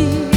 You.